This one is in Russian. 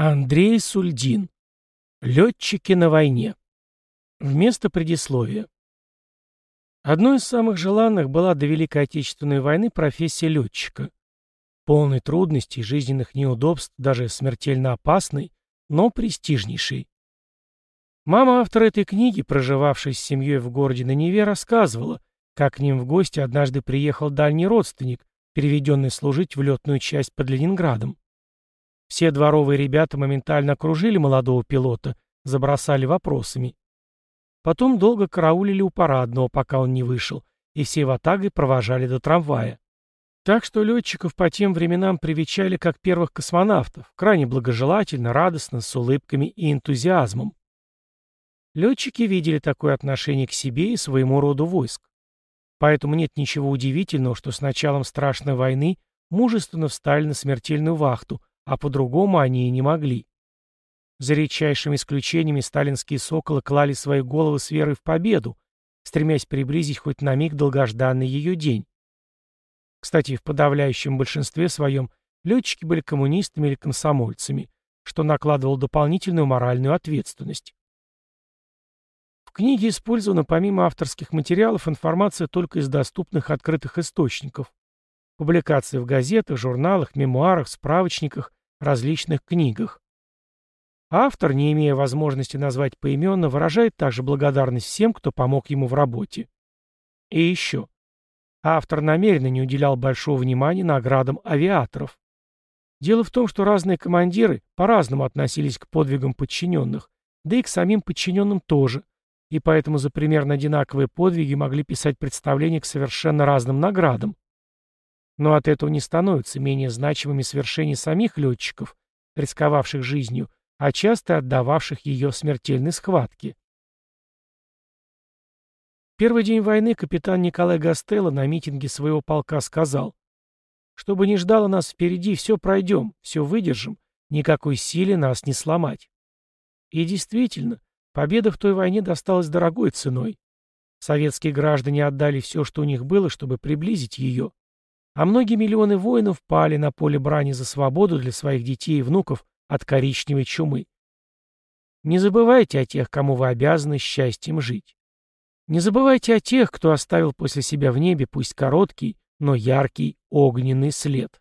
Андрей Сульдин. Летчики на войне. Вместо предисловия. Одной из самых желанных была до Великой Отечественной войны профессия летчика. Полной трудностей, жизненных неудобств, даже смертельно опасной, но престижнейшей. Мама автора этой книги, проживавшая с семьей в городе на Неве, рассказывала, как к ним в гости однажды приехал дальний родственник, переведенный служить в летную часть под Ленинградом. Все дворовые ребята моментально окружили молодого пилота, забросали вопросами. Потом долго караулили у парадного, пока он не вышел, и все ватагой провожали до трамвая. Так что летчиков по тем временам привечали как первых космонавтов, крайне благожелательно, радостно, с улыбками и энтузиазмом. Летчики видели такое отношение к себе и своему роду войск. Поэтому нет ничего удивительного, что с началом страшной войны мужественно встали на смертельную вахту, а по-другому они и не могли. За редчайшими исключениями сталинские соколы клали свои головы с верой в победу, стремясь приблизить хоть на миг долгожданный ее день. Кстати, в подавляющем большинстве своем летчики были коммунистами или комсомольцами, что накладывало дополнительную моральную ответственность. В книге использована помимо авторских материалов информация только из доступных открытых источников. Публикации в газетах, журналах, мемуарах, справочниках различных книгах. Автор, не имея возможности назвать поименно, выражает также благодарность всем, кто помог ему в работе. И еще. Автор намеренно не уделял большого внимания наградам авиаторов. Дело в том, что разные командиры по-разному относились к подвигам подчиненных, да и к самим подчиненным тоже, и поэтому за примерно одинаковые подвиги могли писать представления к совершенно разным наградам. Но от этого не становятся менее значимыми свершения самих летчиков, рисковавших жизнью, а часто отдававших ее смертельной схватке. Первый день войны капитан Николай Гастелло на митинге своего полка сказал, «Что бы ни ждало нас впереди, все пройдем, все выдержим, никакой силе нас не сломать». И действительно, победа в той войне досталась дорогой ценой. Советские граждане отдали все, что у них было, чтобы приблизить ее а многие миллионы воинов пали на поле брани за свободу для своих детей и внуков от коричневой чумы. Не забывайте о тех, кому вы обязаны счастьем жить. Не забывайте о тех, кто оставил после себя в небе пусть короткий, но яркий огненный след.